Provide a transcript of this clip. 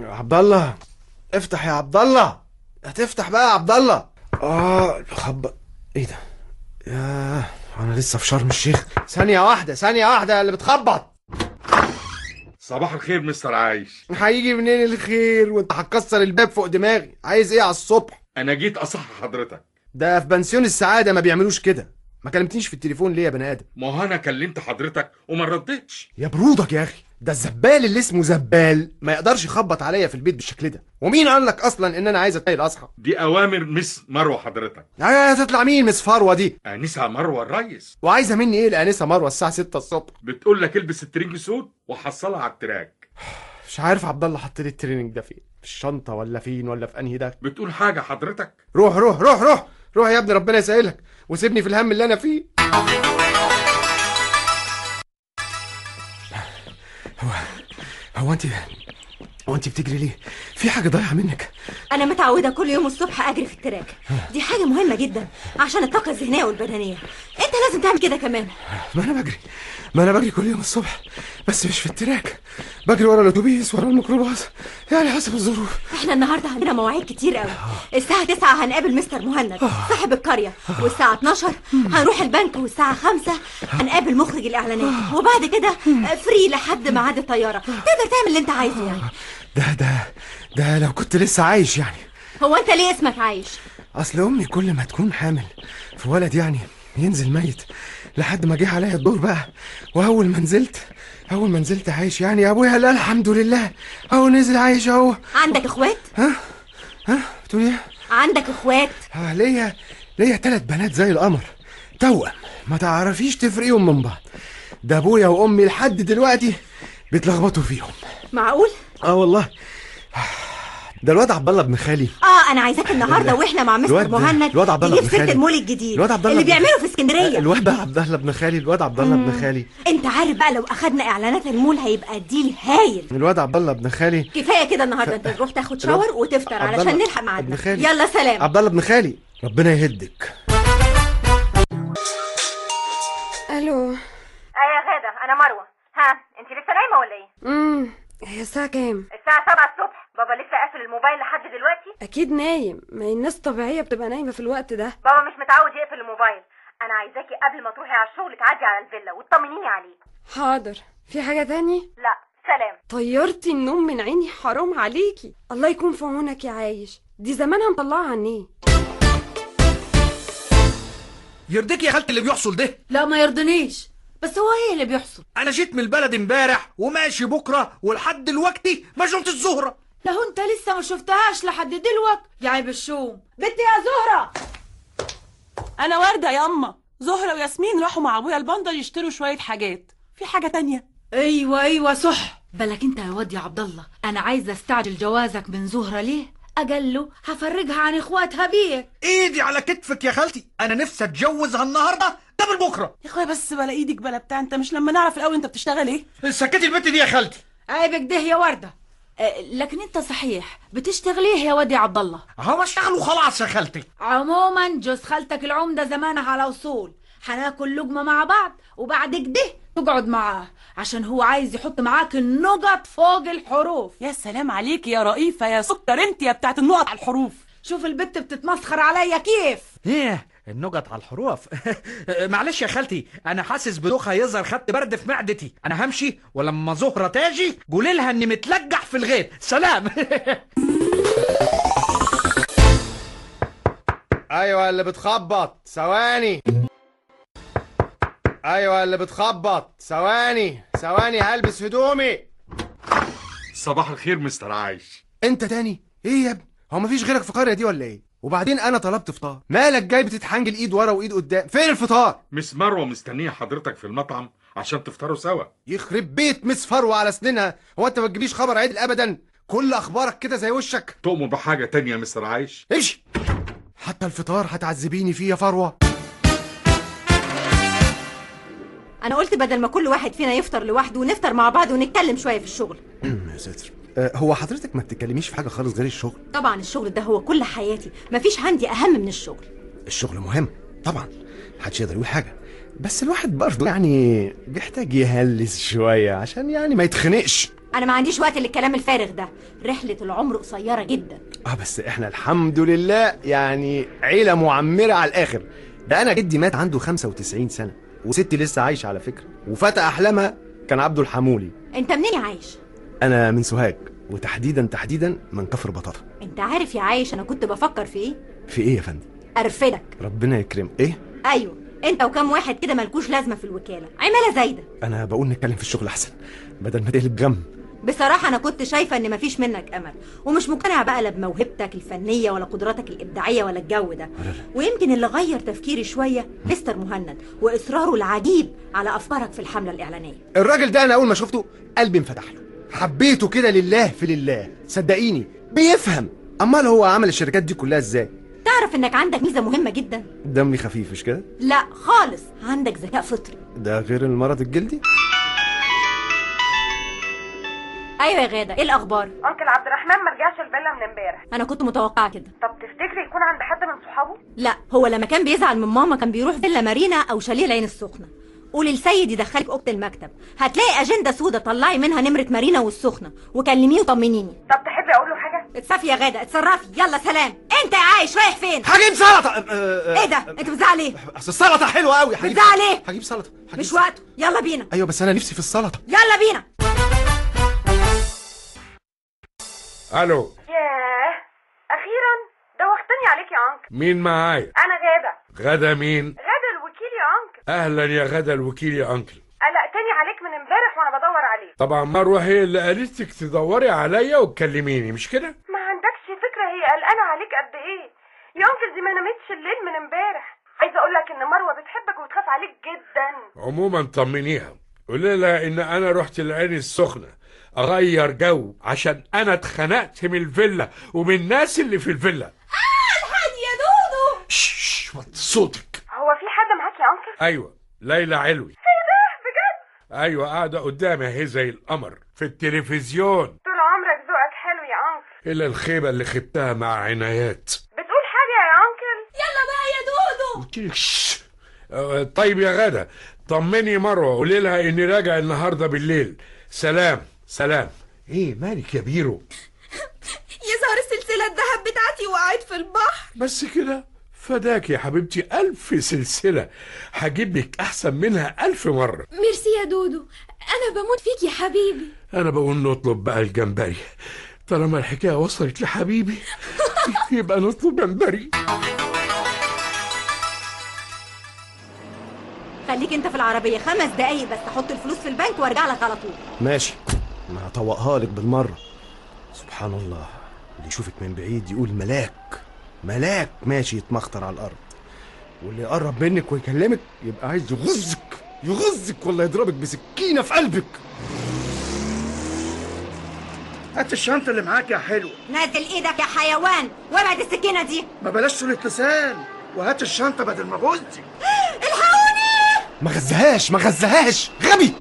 عبد الله افتح يا عبد الله هتفتح بقى يا عبد الله آه خبط إيه ده؟ يا أنا لسه في شرم الشيخ. ثانية واحدة ثانية واحدة اللي بتخبط. صباح الخير مستر عايش. هيجي منين الخير؟ وأنت هتكسر الباب فوق دماغي. عايز إيه على الصبح؟ أنا جيت اصح حضرتك. ده في بنسيون السعادة ما بيعملوش كده. ما كلمتنيش في التليفون ليه يا بني آدم؟ ما هو أنا كلمت حضرتك وما ردتش. يا برودك يا أخي ده الزبال اللي اسمه زبال ما يقدرش يخبط عليا في البيت بالشكل ده. ومين قال لك أصلا إن أنا عايز اتنقل أصحى؟ دي أوامر Miss مروة حضرتك. يا تطلع مين مس مروة دي؟ آنسة مروة الريس. وعايزة مني إيه الآنسة مروة الساعة 6 الصبح؟ بتقول لك البس ال training suit وحصلها على ال track. مش عارف عبد الله حط لي ال training ده فين؟ في الشنطة ولا فين ولا في أنهي ده؟ بتقول حاجة حضرتك؟ روح روح روح روح! روح يا ابني ربنا يسهلك وسيبني في الهم اللي أنا فيه. هو هو انت هو انت بتجري ليه؟ في حاجة ضايعة منك. أنا متعودة كل يوم الصبح أجري في ال track. دي حاجة مهمة جدا عشان الطاقة الذهنية والبدنية. أنت لازم تعمل كده كمان. ما أنا بجري. ما أنا بجري كل يوم الصبح. بس مش في ال track. بجري ورا الأتوبيس ورا الميكروباص. يعني حسب الظروف. إحنا النهارده عندنا مواعيد كتير قوي. الساعة 9 هنقابل مستر مهند صاحب القرية. والساعة 12 هنروح البنك والساعة 5 هنقابل مخرج الإعلانات. وبعد كده فري لحد ميعاد الطيارة. تقدر تعمل اللي أنت عايزه يعني. ده ده ده لو كنت لسه عايش يعني. هو انت ليه اسمك عايش؟ أصل أمي كل ما تكون حامل في ولد يعني ينزل ميت لحد ما جه عليا الدور بقى. وأول ما نزلت أول ما نزلت عايش يعني أبويا لا الحمد لله أهو نزل عايش أهو. عندك إخوات؟ ها؟ ها؟ بتقول إيه؟ عندك إخوات؟ آه ليا ليا تلات بنات زي القمر. توأم ما تعرفيش تفرقيهم من بعض. ده أبويا وأمي لحد دلوقتي بيتلخبطوا فيهم. معقول؟ آه والله. ده الواد عبد الله ابن خالي. آه أنا عايزاك النهارده وإحنا مع مستر مهند الواد عبد الله ابن خالد. المول الجديد الواد عبد الله اللي بيعمله في اسكندرية. الواد عبد الله ابن خالي الواد عبد الله ابن خالي. أنت عارف بقى لو أخدنا إعلانات المول هيبقى ديل هايل. الواد عبد الله ابن خالي. كفاية كده النهارده. انت تروح تاخد شاور وتفطر علشان نلحق ميعادنا. خالي. يلا سلام. عبد الله ابن خالي. ربنا يهدك. الساعة كام؟ الساعة 7 الصبح. بابا لسه قافل الموبايل لحد دلوقتي؟ أكيد نايم. ما هي الناس طبيعية بتبقى نايمة في الوقت ده. بابا مش متعود يقفل الموبايل. أنا عايزاكي قبل ما تروحي على الشغل تعدي على الفيلا وتطمنيني عليه. حاضر. في حاجة تاني؟ لا. سلام. طيرتي النوم من عيني حرام عليكي. الله يكون في عونك يا عايش. دي زمانها مطلعة عني يرضيك يا خالتي اللي بيحصل ده؟ لا ما يرضنيش. بس هو إيه اللي بيحصل؟ أنا جيت من البلد امبارح وماشي بكرة ولحد دلوقتي ما شفت الزهرة. لو انت لسه ما شفتهاش لحد دلوقت يا عيب الشوم. بنتي يا زهرة! أنا وردة يا اما زهرة وياسمين راحوا مع أبويا البندر يشتروا شوية حاجات. في حاجة تانية؟ أيوه أيوه صح. بالك أنت يا واد يا عبد الله أنا عايزة أستعجل جوازك من زهرة ليه؟ أقل له هفرجها عن إخواتها بيك. إيدي على كتفك يا خالتي. أنا نفسي اتجوزها النهارده قبل بكره يا أخويا بس بلا إيدك بلا بتاع أنت مش لما نعرف الأول أنت بتشتغل إيه؟ سكتي البت دي يا خالتي. عيبك ده يا وردة. أه لكن أنت صحيح بتشتغل إيه يا واد يا عبد الله؟ أهو بشتغل وخلاص يا خالتي. عموما جوز خالتك العمدة زمانها على وصول هناكل لقمة مع بعض وبعد كده تقعد معاه عشان هو عايز يحط معاك النقط فوق الحروف. يا سلام عليك يا رئيفة يا سكر انت يا بتاعت النقط على الحروف. شوف البت بتتمسخر عليا كيف؟ إيه؟ النقط على الحروف. معلش يا خالتي أنا حاسس بدوخه يظهر خدت برد في معدتي. أنا همشي ولما زهرة تاجي قولي لها إني متلجح في الغيط سلام. أيوه اللي بتخبط. ثواني. أيوه اللي بتخبط. ثواني. ثواني هلبس هدومي. صباح الخير مستر عايش. أنت تاني؟ إيه يا ابني؟ هو مفيش غيرك في القريه دي ولا إيه؟ وبعدين أنا طلبت فطار. مالك جاي بتتحنجل إيد ورا وإيد قدام؟ فين الفطار؟ مس مروة مستنية حضرتك في المطعم عشان تفطروا سوا. يخرب بيت مس فروة على سنينها. هو أنت ما تجيبليش خبر عدل ابدا؟ كل أخبارك كده زي وشك. تؤمر بحاجة تانية يا مستر عايش. امشي. حتى الفطار هتعذبيني فيه يا فروة. أنا قلت بدل ما كل واحد فينا يفطر لوحده ونفطر مع بعض ونتكلم شوية في الشغل. يا ساتر. هو حضرتك ما بتتكلميش في حاجة خالص غير الشغل؟ طبعا الشغل ده هو كل حياتي. مفيش عندي أهم من الشغل. الشغل مهم طبعا. محدش يقدر يقول حاجة. بس الواحد برضه يعني بيحتاج يهلس شوية عشان يعني ما يتخنقش. أنا ما عنديش وقت للكلام الفارغ ده. رحلة العمر قصيرة جدا. آه بس إحنا الحمد لله يعني عيلة معمرة على الآخر. ده أنا جدي مات عنده 95 سنة وستي لسه عايشة على فكرة. وفتى أحلامها كان عبده الحمولي. أنت منين عايش؟ أنا من سوهاج وتحديدا تحديدا من كفر بطاطا أنت عارف يا عايش أنا كنت بفكر في إيه؟ في إيه يا فندم؟ أرفدك. ربنا يكرم. إيه؟ أيوه. أنت وكم واحد كده ملكوش لازمة في الوكالة. عمالة زايدة. أنا بقول نتكلم في الشغل أحسن بدل ما تقلب جم بصراحة أنا كنت شايفة إن مفيش منك أمل ومش مقتنعة بقى لا بموهبتك الفنية ولا قدراتك الإبداعية ولا الجو ده. ويمكن اللي غير تفكيري شوية مستر مهند وإصراره العجيب على أفكارك في الحملة الإعلانية. الراجل ده أنا أول ما شفته قلبي انفتح له. حبيته كده لله في لله. صدقيني بيفهم. أمال هو عمل الشركات دي كلها إزاي؟ تعرف إنك عندك ميزة مهمة جدا؟ دمي خفيف مش كده؟ لا خالص. عندك ذكاء فطري. ده غير المرض الجلدي؟ أيوه يا غادة. إيه الأخبار؟ أنكل عبد الرحمن ما رجعش الفيلا من امبارح. أنا كنت متوقعة كده. طب تفتكري يكون عند حد من صحابه؟ لا هو لما كان بيزعل من ماما كان بيروح فيلا مارينا أو شاليه العين السخنة. قولي لسيد يدخلك أوضة المكتب. هتلاقي أجندة سودا طلعي منها نمرة مارينا والسخنة. وكلميه وطمنيني. طب تحبي أقول له حاجة؟ اتصفي يا غادة اتصرفي. يلا سلام. أنت يا عايش رايح فين؟ هجيب سلطة. أه، أه، إيه ده؟ أنت بتزعل إيه؟ أصل السلطة حلوة قوي هجيب بتزعل إيه؟ هجيب سلطة. هجيب مش. وقته. يلا بينا. أيوه بس أنا نفسي في السلطة. يلا بينا. ألو. ياه. أخيرا دوختني عليك يا انكل مين معايا؟ أنا غادة. غدا مين غاده الوكيل يا انكل أهلا يا غدا الوكيل يا أنكل. قلقتني عليك من امبارح وأنا بدور عليك. طبعا مروه هي اللي قالت لك تدوري عليا وتكلميني مش كده؟ ما عندكش فكرة هي قلقانة عليك قد إيه؟ يا أنكل دي ما نامتش الليل من امبارح. عايزة أقول لك إن مروة بتحبك وتخاف عليك جدا. عموما طمنيها. قولي لها إن أنا رحت العين السخنة أغير جو عشان أنا اتخنقت من الفيلا ومن الناس اللي في الفيلا. الحاج يا دودو. شش وطي صوتك هو في حد معاك يا انكل أيوه ليلى علوي. إيه ده بجد؟ أيوه قاعدة قدامي أهي زي القمر في التلفزيون. طول عمرك ذوقك حلو يا أنكل. إلا الخيبة اللي خبتها مع عنايات. بتقول حاجة يا أنكل؟ يلا بقى يا دودو. قلت لك شش. آه، طيب يا غدا طمني مروه قولي لها إني راجع النهارده بالليل. سلام سلام. إيه مالك يا بيرو؟ يظهر السلسلة الذهب بتاعتي وقعت في البحر. بس كده. فداك يا حبيبتي ألف سلسلة. هجيب لك أحسن منها ألف مرة. ميرسي يا دودو. أنا بموت فيك يا حبيبي. أنا بقول نطلب بقى الجمبري. طالما الحكاية وصلت لحبيبي يبقى نطلب جمبري. خليك انت في العربية خمس دقايق بس أحط الفلوس في البنك وارجع لك على طول. ماشي. ما هطوقها لك بالمرة. سبحان الله. اللي يشوفك من بعيد يقول ملاك. ملاك ماشي يتمخطر على الأرض. واللي يقرب منك ويكلمك يبقى عايز يغزك يغزك ولا يضربك بسكينة في قلبك. هات الشنطة اللي معاك يا حلو. نازل إيدك يا حيوان وابعد السكينة دي. ما بلاش سوء الاتصال وهات الشنطة بدل ما غزي ما غزهاش ما غزهاش غبي!